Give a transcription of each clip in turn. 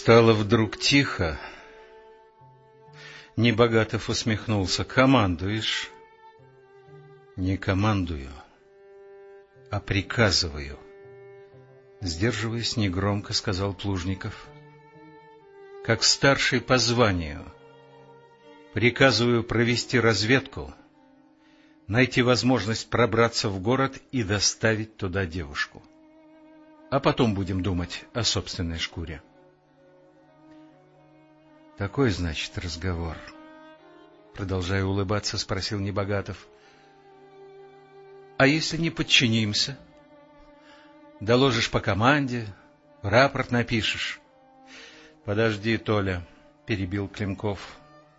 Стало вдруг тихо. Небогатов усмехнулся. «Командуешь?» «Не командую, а приказываю». Сдерживаясь негромко, сказал Плужников. «Как старший по званию, приказываю провести разведку, найти возможность пробраться в город и доставить туда девушку. А потом будем думать о собственной шкуре». Такой, значит, разговор. Продолжая улыбаться, спросил Небогатов. А если не подчинимся? Доложишь по команде, рапорт напишешь. Подожди, Толя, перебил Климков.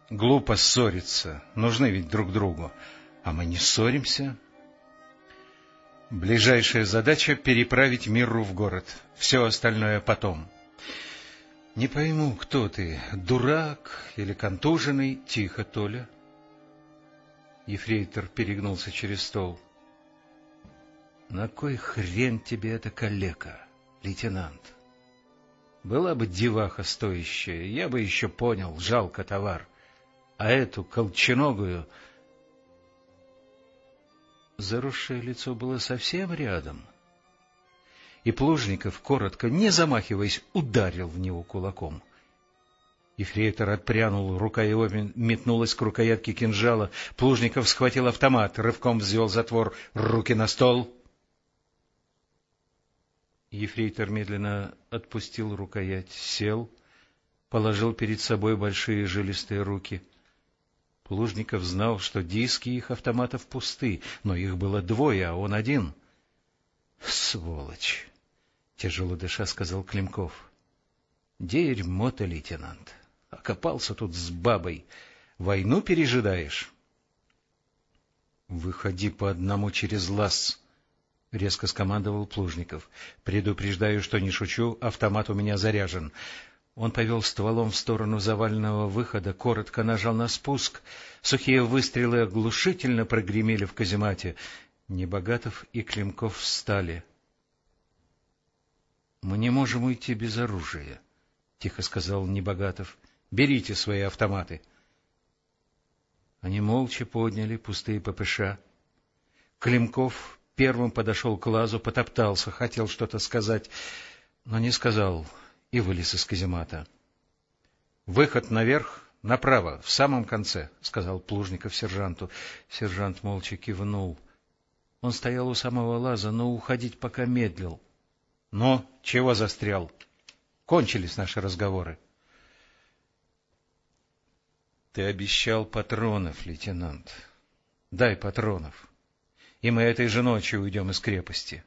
Глупо ссориться, нужны ведь друг другу. А мы не ссоримся. Ближайшая задача — переправить Миру в город. Все остальное потом. —— Не пойму, кто ты, дурак или контуженный? — Тихо, Толя. Ефрейтор перегнулся через стол. — На кой хрен тебе эта калека, лейтенант? Была бы деваха стоящая, я бы еще понял, жалко товар. А эту колченогую... Заросшее лицо было совсем рядом — и Плужников, коротко, не замахиваясь, ударил в него кулаком. Ефрейтор отпрянул, рука его метнулась к рукоятке кинжала. Плужников схватил автомат, рывком взвел затвор, руки на стол. Ефрейтор медленно отпустил рукоять, сел, положил перед собой большие жилистые руки. Плужников знал, что диски их автоматов пусты, но их было двое, а он один. Сволочь! Тяжело дыша, сказал Климков. Дерьмо-то, лейтенант. Окопался тут с бабой. Войну пережидаешь? Выходи по одному через лаз, — резко скомандовал Плужников. — Предупреждаю, что не шучу, автомат у меня заряжен. Он повел стволом в сторону заваленного выхода, коротко нажал на спуск. Сухие выстрелы оглушительно прогремели в каземате. Небогатов и Климков встали. — Мы не можем уйти без оружия, — тихо сказал Небогатов. — Берите свои автоматы. Они молча подняли пустые ППШ. Климков первым подошел к лазу, потоптался, хотел что-то сказать, но не сказал и вылез из каземата. — Выход наверх, направо, в самом конце, — сказал Плужников сержанту. Сержант молча кивнул. Он стоял у самого лаза, но уходить пока медлил. — ну, чего застрял? Кончились наши разговоры. Ты обещал патронов, лейтенант. Дай патронов, и мы этой же ночью уйдем из крепости.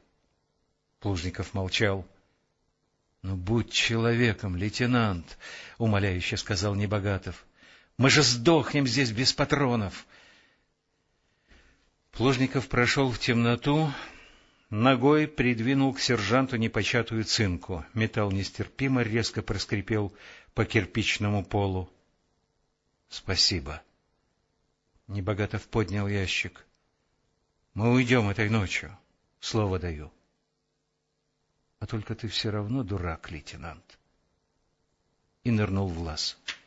Плужников молчал. — Ну, будь человеком, лейтенант, — умоляюще сказал Небогатов. — Мы же сдохнем здесь без патронов. Плужников прошел в темноту, Ногой придвинул к сержанту непочатую цинку. Металл нестерпимо резко проскрипел по кирпичному полу. — Спасибо. Небогатов поднял ящик. — Мы уйдем этой ночью. Слово даю. — А только ты все равно дурак, лейтенант. И нырнул в лаз. —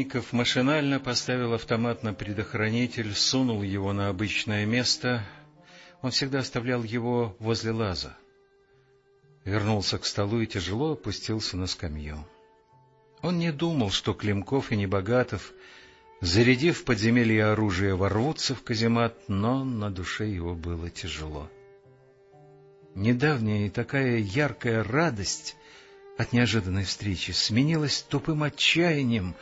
Плужников машинально поставил автомат на предохранитель, сунул его на обычное место. Он всегда оставлял его возле лаза. Вернулся к столу и тяжело опустился на скамью. Он не думал, что Климков и Небогатов, зарядив подземелье оружие, ворвутся в каземат, но на душе его было тяжело. Недавняя и такая яркая радость от неожиданной встречи сменилась тупым отчаянием,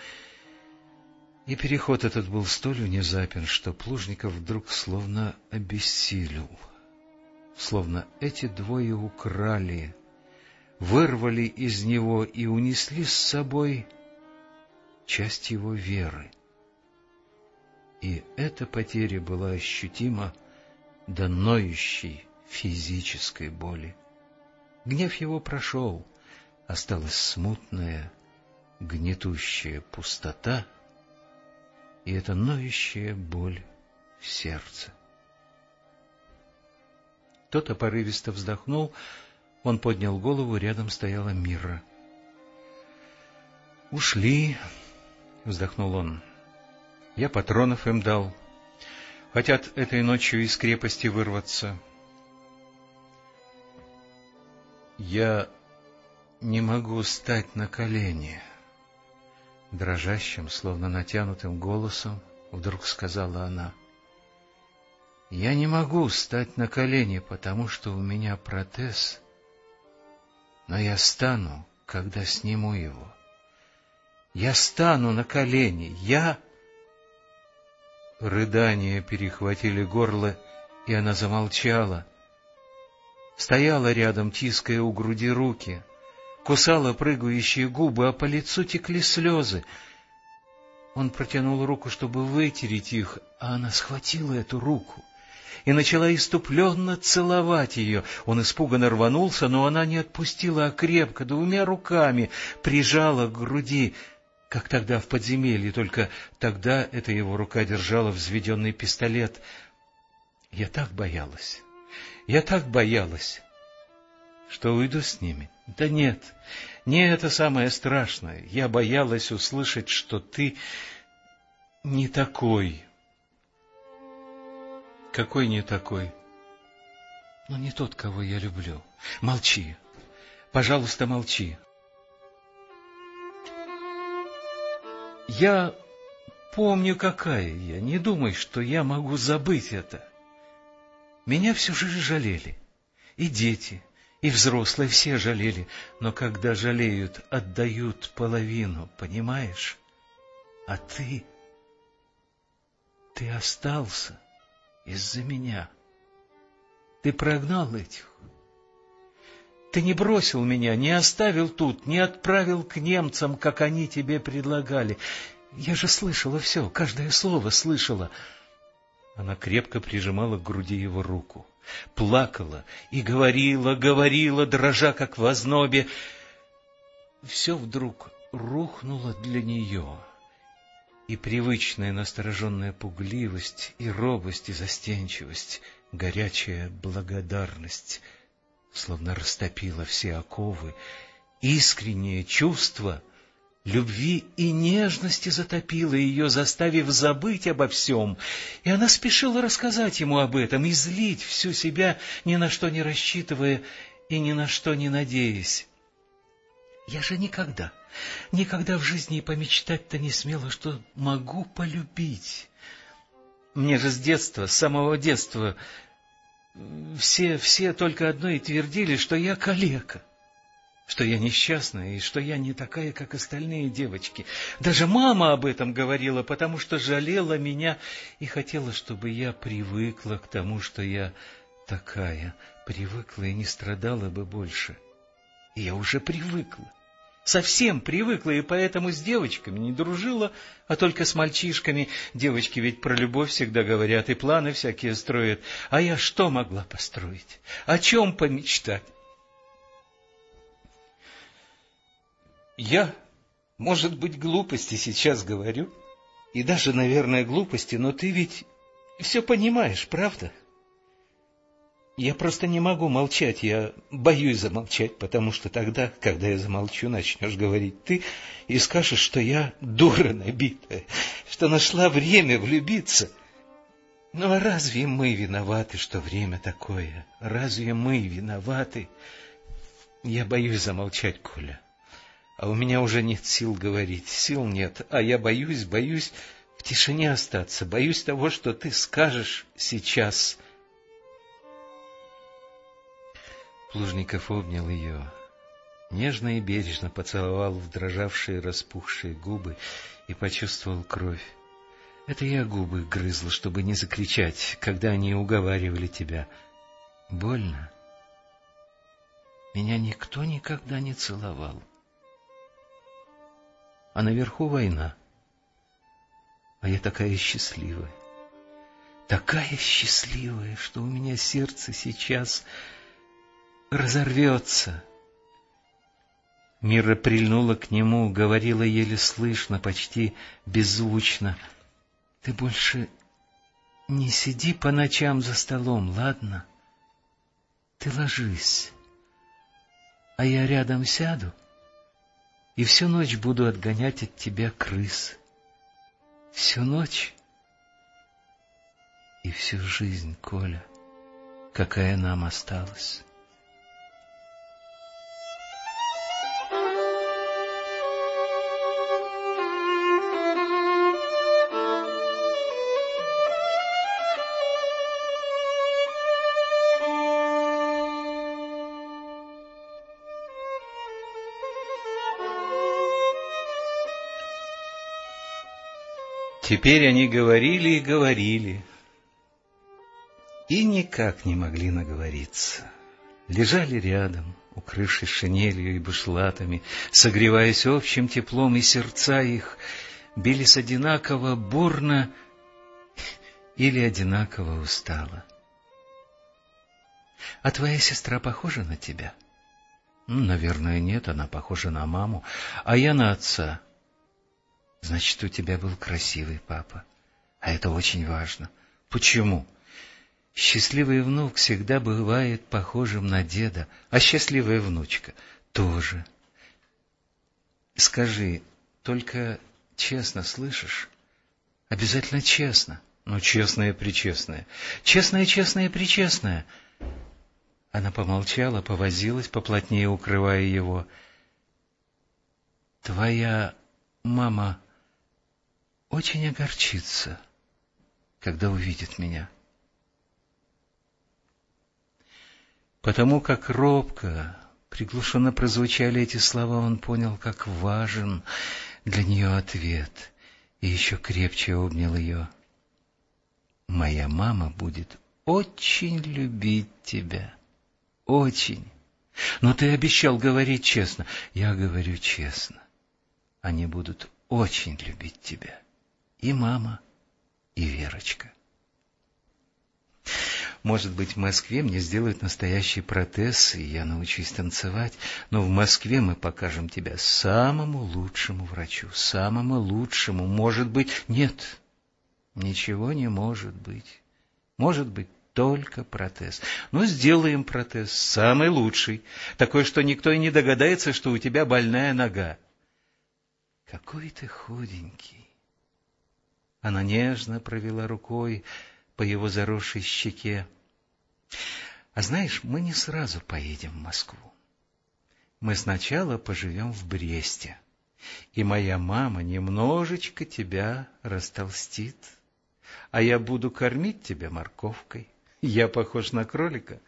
и переход этот был столь внезапен, что Плужников вдруг словно обессилел. Словно эти двое украли, вырвали из него и унесли с собой часть его веры. И эта потеря была ощутима до ноющей физической боли. Гнев его прошел — осталась смутная, гнетущая пустота и эта ноющая боль в сердце. Тот опорывисто вздохнул, он поднял голову, рядом стояла Мира. — Ушли, — вздохнул он. — Я патронов им дал. Хотят этой ночью из крепости вырваться. Я не могу стать на колени. Дрожащим, словно натянутым голосом, вдруг сказала она. Я не могу стать на колени, потому что у меня протез, но я стану, когда сниму его. Я стану на колени, я... Рыдания перехватили горло, и она замолчала. Стояла рядом, тиская у груди руки, кусала прыгающие губы, а по лицу текли слезы. Он протянул руку, чтобы вытереть их, а она схватила эту руку и начала иступленно целовать ее. Он испуганно рванулся, но она не отпустила, а крепко, двумя руками прижала к груди как тогда в подземелье, только тогда эта его рука держала взведенный пистолет. Я так боялась, я так боялась, что уйду с ними. Да нет, не это самое страшное. Я боялась услышать, что ты не такой. Какой не такой? Ну, не тот, кого я люблю. Молчи. Пожалуйста, молчи. Я помню, какая я. Не думай, что я могу забыть это. Меня всю жизнь жалели. И дети, и взрослые все жалели. Но когда жалеют, отдают половину, понимаешь? А ты... Ты остался из-за меня. Ты прогнал этих. Ты не бросил меня, не оставил тут, не отправил к немцам, как они тебе предлагали. Я же слышала все, каждое слово слышала. Она крепко прижимала к груди его руку, плакала и говорила, говорила, дрожа, как в ознобе. Все вдруг рухнуло для нее, и привычная настороженная пугливость, и робость, и застенчивость, горячая благодарность — словно растопила все оковы, искреннее чувство любви и нежности затопило ее, заставив забыть обо всем, и она спешила рассказать ему об этом, и злить всю себя, ни на что не рассчитывая и ни на что не надеясь. Я же никогда, никогда в жизни и помечтать-то не смела, что могу полюбить. Мне же с детства, с самого детства все, все только одно и твердили, что я калека, что я несчастная и что я не такая, как остальные девочки. Даже мама об этом говорила, потому что жалела меня и хотела, чтобы я привыкла к тому, что я такая, привыкла и не страдала бы больше. И я уже привыкла совсем привыкла и поэтому с девочками не дружила, а только с мальчишками. Девочки ведь про любовь всегда говорят и планы всякие строят. А я что могла построить? О чем помечтать? Я, может быть, глупости сейчас говорю, и даже, наверное, глупости, но ты ведь все понимаешь, правда? — я просто не могу молчать, я боюсь замолчать, потому что тогда, когда я замолчу, начнешь говорить ты и скажешь, что я дура набитая, что нашла время влюбиться. Ну а разве мы виноваты, что время такое? Разве мы виноваты? Я боюсь замолчать, Коля. А у меня уже нет сил говорить, сил нет, а я боюсь, боюсь в тишине остаться, боюсь того, что ты скажешь сейчас — Плужников обнял ее, нежно и бережно поцеловал в дрожавшие распухшие губы и почувствовал кровь. Это я губы грызла, чтобы не закричать, когда они уговаривали тебя. Больно? Меня никто никогда не целовал. А наверху война. А я такая счастливая. Такая счастливая, что у меня сердце сейчас разорвется. Мира прильнула к нему, говорила еле слышно, почти беззвучно. — Ты больше не сиди по ночам за столом, ладно? Ты ложись, а я рядом сяду и всю ночь буду отгонять от тебя крыс. Всю ночь и всю жизнь, Коля, какая нам осталась. Теперь они говорили и говорили, и никак не могли наговориться. Лежали рядом, укрывшись шинелью и бушлатами, согреваясь общим теплом, и сердца их бились одинаково бурно или одинаково устало. — А твоя сестра похожа на тебя? — Наверное, нет, она похожа на маму, а я на отца. Значит, у тебя был красивый папа. А это очень важно. Почему? Счастливый внук всегда бывает похожим на деда, а счастливая внучка тоже. Скажи, только честно слышишь? Обязательно честно. Ну, честное причестное. Честное, честное, причестное. Она помолчала, повозилась, поплотнее укрывая его. Твоя мама очень огорчится, когда увидит меня. Потому как робко, приглушенно прозвучали эти слова, он понял, как важен для нее ответ, и еще крепче обнял ее. «Моя мама будет очень любить тебя, очень. Но ты обещал говорить честно. Я говорю честно. Они будут очень любить тебя» и мама, и Верочка. Может быть, в Москве мне сделают настоящий протез, и я научусь танцевать, но в Москве мы покажем тебя самому лучшему врачу, самому лучшему. Может быть, нет, ничего не может быть. Может быть, только протез. Но сделаем протез, самый лучший, такой, что никто и не догадается, что у тебя больная нога. Какой ты худенький. Она нежно провела рукой по его заросшей щеке. А знаешь, мы не сразу поедем в Москву. Мы сначала поживем в Бресте, и моя мама немножечко тебя растолстит, а я буду кормить тебя морковкой. Я похож на кролика.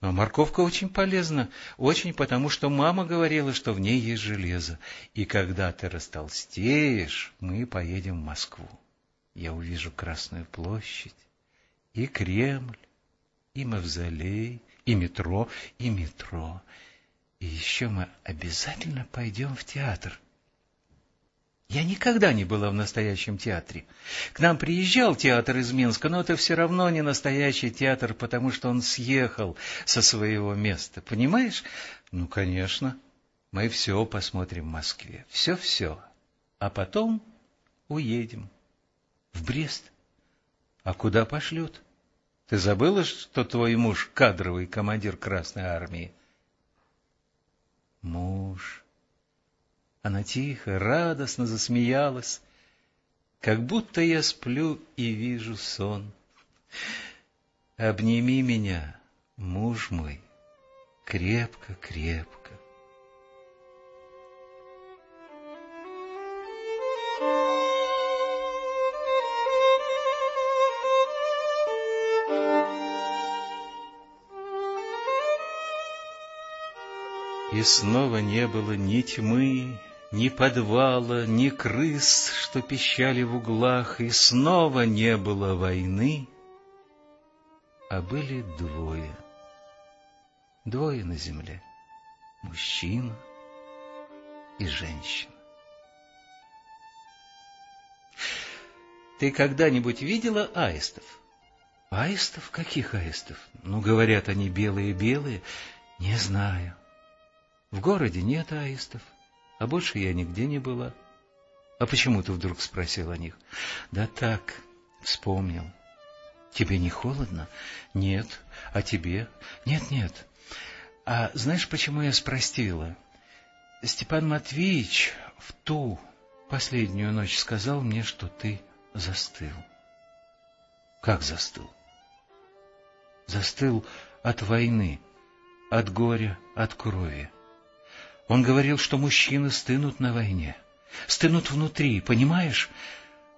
Но морковка очень полезна, очень потому, что мама говорила, что в ней есть железо. И когда ты растолстеешь, мы поедем в Москву я увижу Красную площадь, и Кремль, и Мавзолей, и метро, и метро. И еще мы обязательно пойдем в театр. Я никогда не была в настоящем театре. К нам приезжал театр из Минска, но это все равно не настоящий театр, потому что он съехал со своего места. Понимаешь? Ну, конечно. Мы все посмотрим в Москве. Все-все. А потом уедем. В Брест? А куда пошлют? Ты забыла, что твой муж кадровый командир Красной Армии? Муж. Она тихо, радостно засмеялась, как будто я сплю и вижу сон. Обними меня, муж мой, крепко-крепко. И снова не было ни тьмы, ни подвала, ни крыс, что пищали в углах, и снова не было войны, а были двое. Двое на земле — мужчина и женщина. Ты когда-нибудь видела аистов? Аистов? Каких аистов? Ну, говорят, они белые-белые. Не знаю. В городе нет аистов, а больше я нигде не была. — А почему ты вдруг спросил о них? — Да так, вспомнил. — Тебе не холодно? — Нет. А тебе? — Нет, нет. А знаешь, почему я спросила? Степан Матвеевич в ту последнюю ночь сказал мне, что ты застыл. — Как застыл? — Застыл от войны, от горя, от крови. Он говорил, что мужчины стынут на войне, стынут внутри, понимаешь?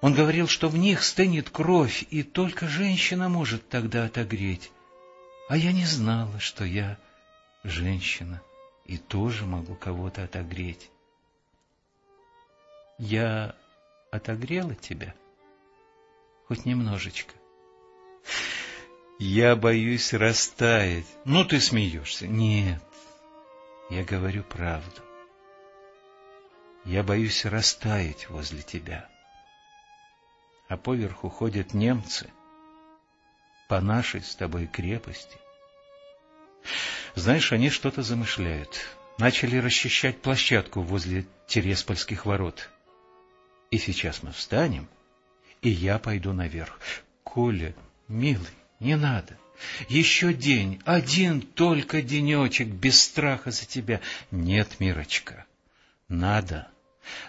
Он говорил, что в них стынет кровь, и только женщина может тогда отогреть. А я не знала, что я женщина и тоже могу кого-то отогреть. Я отогрела тебя? Хоть немножечко. Я боюсь растаять. Ну, ты смеешься. Нет, я говорю правду. Я боюсь растаять возле тебя. А поверху ходят немцы по нашей с тобой крепости. Знаешь, они что-то замышляют. Начали расчищать площадку возле Тереспольских ворот. И сейчас мы встанем, и я пойду наверх. Коля, милый, не надо. Еще день, один только денечек, без страха за тебя. Нет, Мирочка, надо.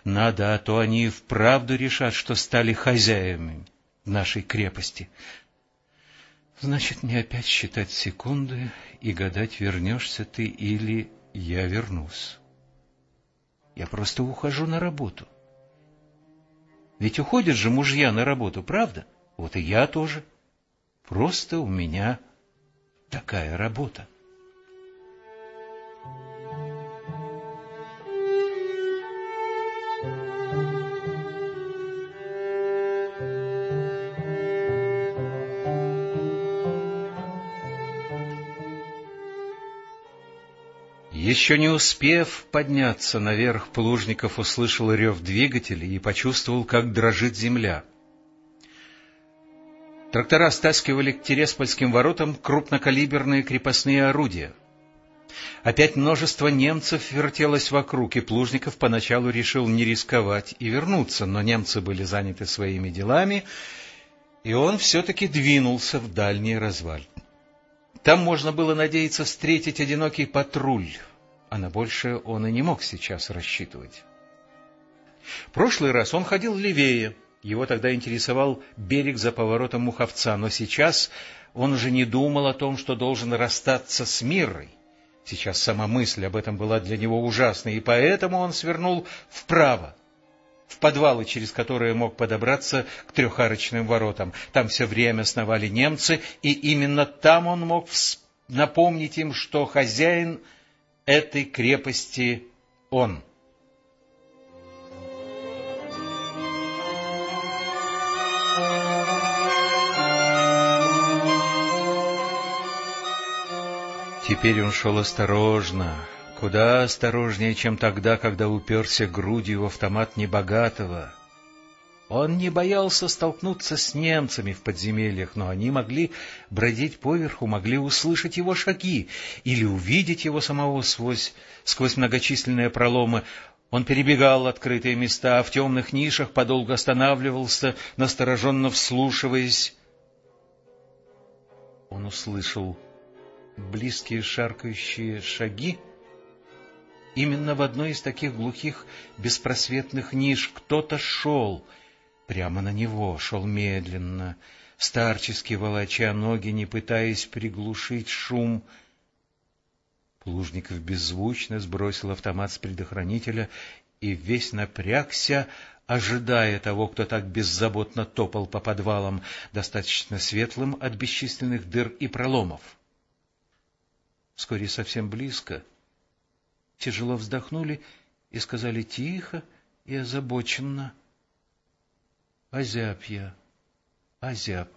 Надо, а то они и вправду решат, что стали хозяевами нашей крепости. Значит, мне опять считать секунды и гадать, вернешься ты или я вернусь. Я просто ухожу на работу. Ведь уходят же мужья на работу, правда? Вот и я тоже. Просто у меня такая работа. Еще не успев подняться наверх, Плужников услышал рев двигателей и почувствовал, как дрожит земля. Трактора стаскивали к Тереспольским воротам крупнокалиберные крепостные орудия. Опять множество немцев вертелось вокруг, и Плужников поначалу решил не рисковать и вернуться, но немцы были заняты своими делами, и он все-таки двинулся в дальний разваль. Там можно было надеяться встретить одинокий патруль, а на большее он и не мог сейчас рассчитывать. Прошлый раз он ходил левее, его тогда интересовал берег за поворотом Муховца, но сейчас он уже не думал о том, что должен расстаться с Мирой. Сейчас сама мысль об этом была для него ужасной, и поэтому он свернул вправо, в подвалы, через которые мог подобраться к трехарочным воротам. Там все время сновали немцы, и именно там он мог напомнить им, что хозяин этой крепости он — Теперь он шел осторожно, куда осторожнее, чем тогда, когда уперся грудью в автомат небогатого. Он не боялся столкнуться с немцами в подземельях, но они могли бродить поверху, могли услышать его шаги или увидеть его самого сквозь, сквозь многочисленные проломы. Он перебегал открытые места, в темных нишах подолго останавливался, настороженно вслушиваясь. Он услышал близкие шаркающие шаги, именно в одной из таких глухих беспросветных ниш кто-то шел, прямо на него, шел медленно, старчески волоча ноги, не пытаясь приглушить шум. Плужников беззвучно сбросил автомат с предохранителя и весь напрягся, ожидая того, кто так беззаботно топал по подвалам, достаточно светлым от бесчисленных дыр и проломов вскоре совсем близко, тяжело вздохнули и сказали тихо и озабоченно. — Озяб я, озяб.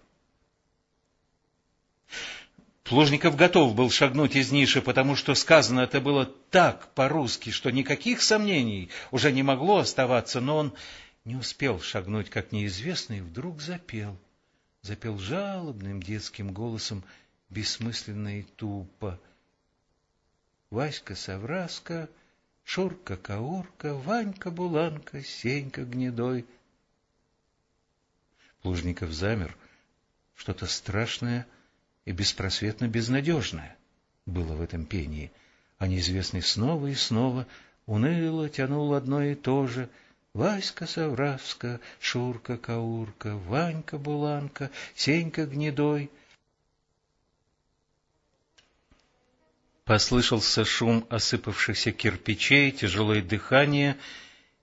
Плужников готов был шагнуть из ниши, потому что сказано это было так по-русски, что никаких сомнений уже не могло оставаться, но он не успел шагнуть, как неизвестный, вдруг запел. Запел жалобным детским голосом, бессмысленно и тупо — Васька-совраска, Шурка-каурка, Ванька-буланка, Сенька гнедой. Плужников замер. Что-то страшное и беспросветно безнадежное было в этом пении, а неизвестный снова и снова уныло тянул одно и то же — Васька-совраска, Шурка-каурка, Ванька-буланка, Сенька-гнедой — Послышался шум осыпавшихся кирпичей, тяжелое дыхание,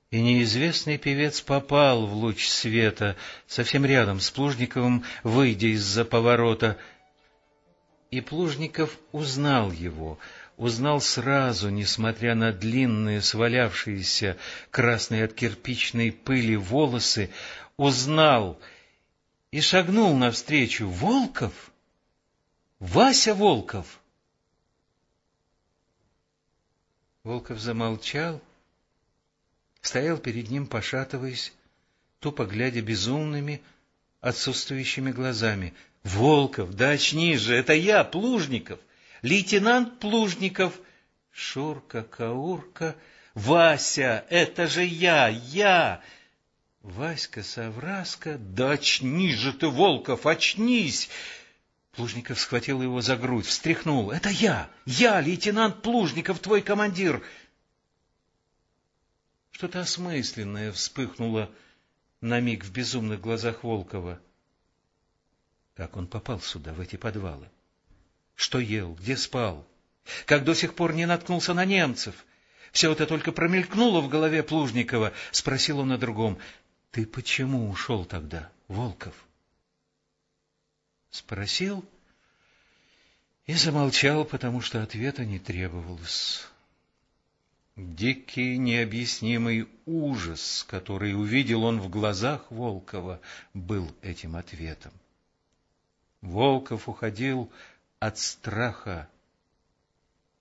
и неизвестный певец попал в луч света, совсем рядом с Плужниковым, выйдя из-за поворота. И Плужников узнал его, узнал сразу, несмотря на длинные, свалявшиеся, красные от кирпичной пыли волосы, узнал и шагнул навстречу. Волков? Вася Волков! Волков замолчал, стоял перед ним, пошатываясь, тупо глядя безумными, отсутствующими глазами. — Волков, да очнись же, это я, Плужников, лейтенант Плужников. Шурка, Каурка, Вася, это же я, я! Васька, Савраска, да очнись же ты, Волков, очнись! Плужников схватил его за грудь, встряхнул. — Это я! Я, лейтенант Плужников, твой командир! Что-то осмысленное вспыхнуло на миг в безумных глазах Волкова. Как он попал сюда, в эти подвалы? Что ел, где спал? Как до сих пор не наткнулся на немцев? Все это только промелькнуло в голове Плужникова. Спросил он на другом. — Ты почему ушел тогда, Волков? — Спросил и замолчал, потому что ответа не требовалось. Дикий, необъяснимый ужас, который увидел он в глазах Волкова, был этим ответом. Волков уходил от страха,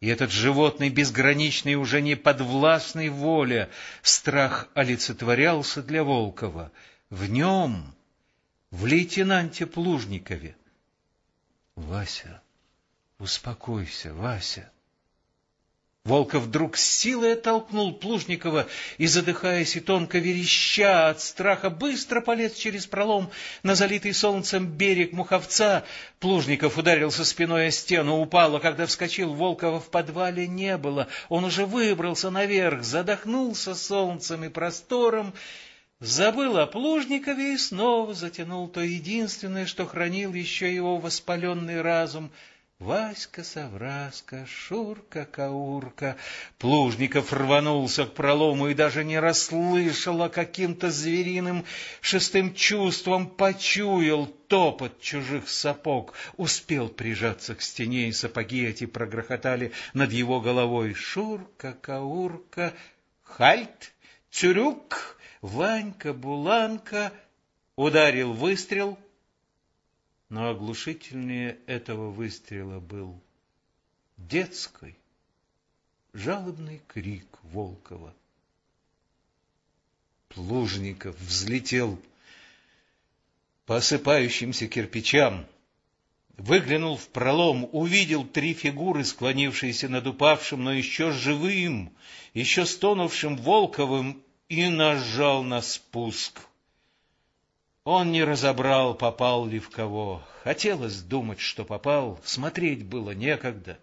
и этот животный, безграничный, уже не подвластный воле, страх олицетворялся для Волкова в нем, в лейтенанте Плужникове. Вася, успокойся, Вася. Волков вдруг с силой оттолкнул Плужникова и, задыхаясь и тонко вереща от страха, быстро полез через пролом на залитый солнцем берег Муховца. Плужников ударился спиной о стену, упал, а когда вскочил, Волкова в подвале не было. Он уже выбрался наверх, задохнулся солнцем и простором, забыл о Плужникове и снова затянул то единственное, что хранил еще его воспаленный разум — Васька-совраска, Шурка-каурка. Плужников рванулся к пролому и даже не расслышал, а каким-то звериным шестым чувством почуял топот чужих сапог, успел прижаться к стене, и сапоги эти прогрохотали над его головой. Шурка-каурка, хальт, цюрюк, Ванька, Буланка, ударил выстрел, но оглушительнее этого выстрела был детский, жалобный крик Волкова. Плужников взлетел по осыпающимся кирпичам, выглянул в пролом, увидел три фигуры, склонившиеся над упавшим, но еще живым, еще стонувшим Волковым, и нажал на спуск. Он не разобрал, попал ли в кого. Хотелось думать, что попал, смотреть было некогда.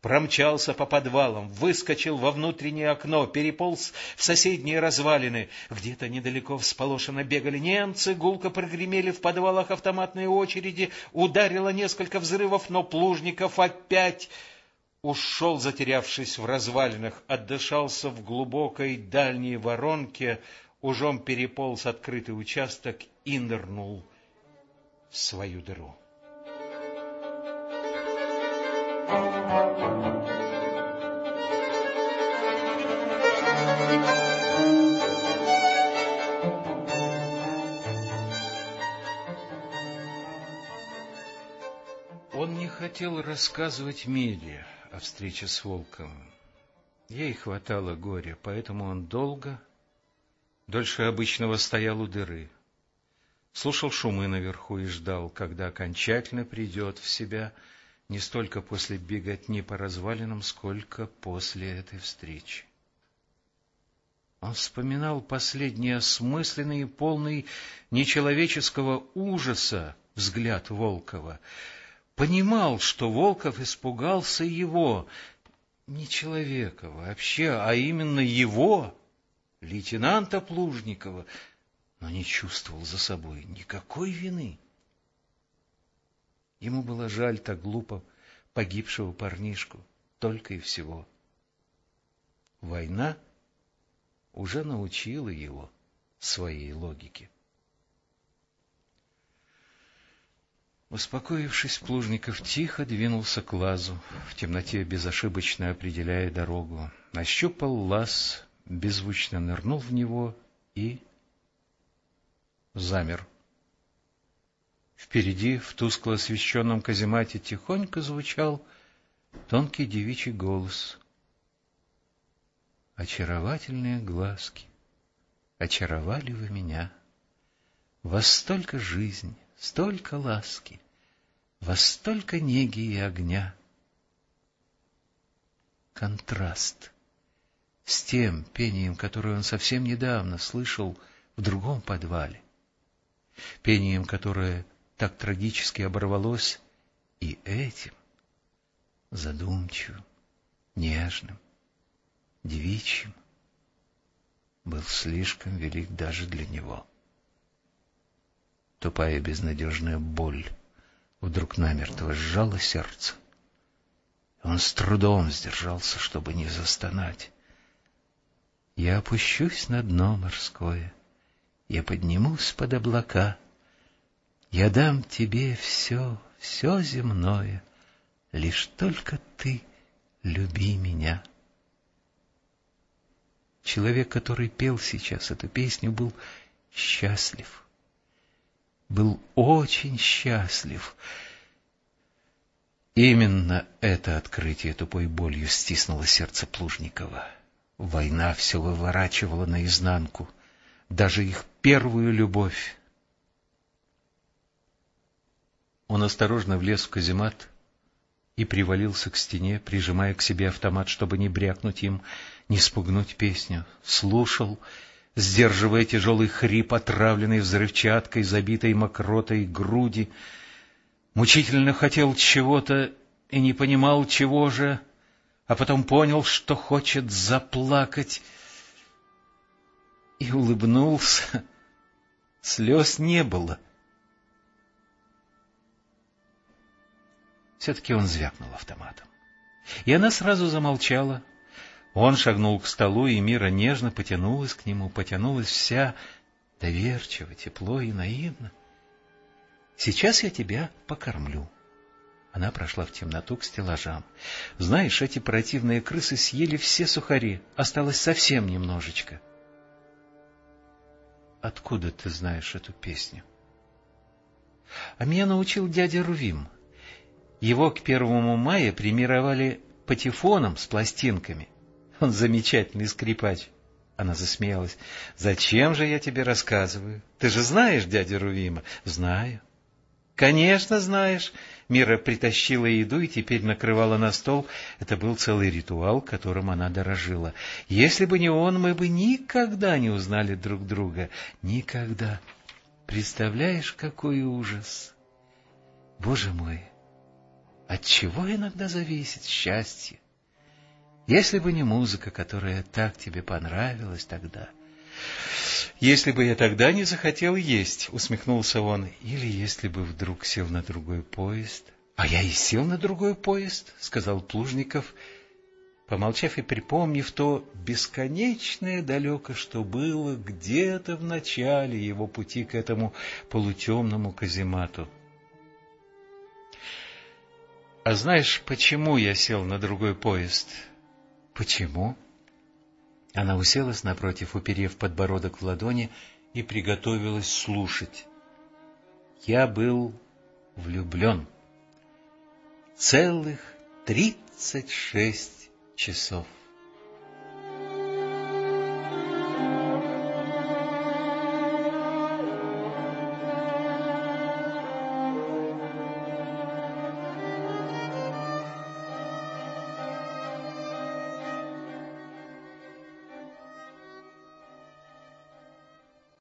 Промчался по подвалам, выскочил во внутреннее окно, переполз в соседние развалины. Где-то недалеко всполошенно бегали немцы, гулко прогремели в подвалах автоматные очереди, ударило несколько взрывов, но Плужников опять ушел, затерявшись в развалинах, отдышался в глубокой дальней воронке, ужом переполз открытый участок и нырнул в свою дыру. Он не хотел рассказывать Миле, о встрече с Волковым. Ей хватало горя, поэтому он долго, дольше обычного стоял у дыры, слушал шумы наверху и ждал, когда окончательно придет в себя, не столько после беготни по развалинам, сколько после этой встречи. Он вспоминал последний осмысленный и полный нечеловеческого ужаса взгляд Волкова. Понимал, что Волков испугался его, не человека вообще, а именно его, лейтенанта Плужникова, но не чувствовал за собой никакой вины. Ему было жаль так глупо погибшего парнишку, только и всего. Война уже научила его своей логике. Успокоившись, Плужников тихо двинулся к лазу, в темноте безошибочно определяя дорогу. Нащупал лаз, беззвучно нырнул в него и замер. Впереди, в тускло освещенном каземате, тихонько звучал тонкий девичий голос. «Очаровательные глазки, очаровали вы меня. Во столько жизни, столько ласки, во столько неги и огня». Контраст с тем пением, которое он совсем недавно слышал в другом подвале, пением, которое так трагически оборвалось и этим, задумчивым, нежным, девичьим, был слишком велик даже для него. Тупая безнадежная боль вдруг намертво сжала сердце. Он с трудом сдержался, чтобы не застонать. Я опущусь на дно морское, я поднимусь под облака — я дам тебе все, все земное, Лишь только ты люби меня. Человек, который пел сейчас эту песню, был счастлив. Был очень счастлив. Именно это открытие тупой болью стиснуло сердце Плужникова. Война все выворачивала наизнанку, даже их первую любовь, Он осторожно влез в каземат и привалился к стене, прижимая к себе автомат, чтобы не брякнуть им, не спугнуть песню. Слушал, сдерживая тяжелый хрип, отравленный взрывчаткой, забитой мокротой груди. Мучительно хотел чего-то и не понимал, чего же, а потом понял, что хочет заплакать, и улыбнулся. Слез не было — Все-таки он звякнул автоматом. И она сразу замолчала. Он шагнул к столу, и Мира нежно потянулась к нему, потянулась вся доверчиво, тепло и наивно. «Сейчас я тебя покормлю». Она прошла в темноту к стеллажам. «Знаешь, эти противные крысы съели все сухари, осталось совсем немножечко». «Откуда ты знаешь эту песню?» «А меня научил дядя Рувим». Его к первому мая премировали патефоном с пластинками. Он замечательный скрипач. Она засмеялась. — Зачем же я тебе рассказываю? Ты же знаешь дядю Рувима? — Знаю. — Конечно, знаешь. Мира притащила еду и теперь накрывала на стол. Это был целый ритуал, которым она дорожила. Если бы не он, мы бы никогда не узнали друг друга. Никогда. Представляешь, какой ужас! Боже мой! От чего иногда зависит счастье? Если бы не музыка, которая так тебе понравилась тогда. Если бы я тогда не захотел есть, усмехнулся он, или если бы вдруг сел на другой поезд. А я и сел на другой поезд, сказал Плужников, помолчав и припомнив то бесконечное далеко, что было где-то в начале его пути к этому полутемному каземату. А знаешь, почему я сел на другой поезд? Почему? Она уселась напротив, уперев подбородок в ладони, и приготовилась слушать. Я был влюблен. Целых тридцать шесть часов.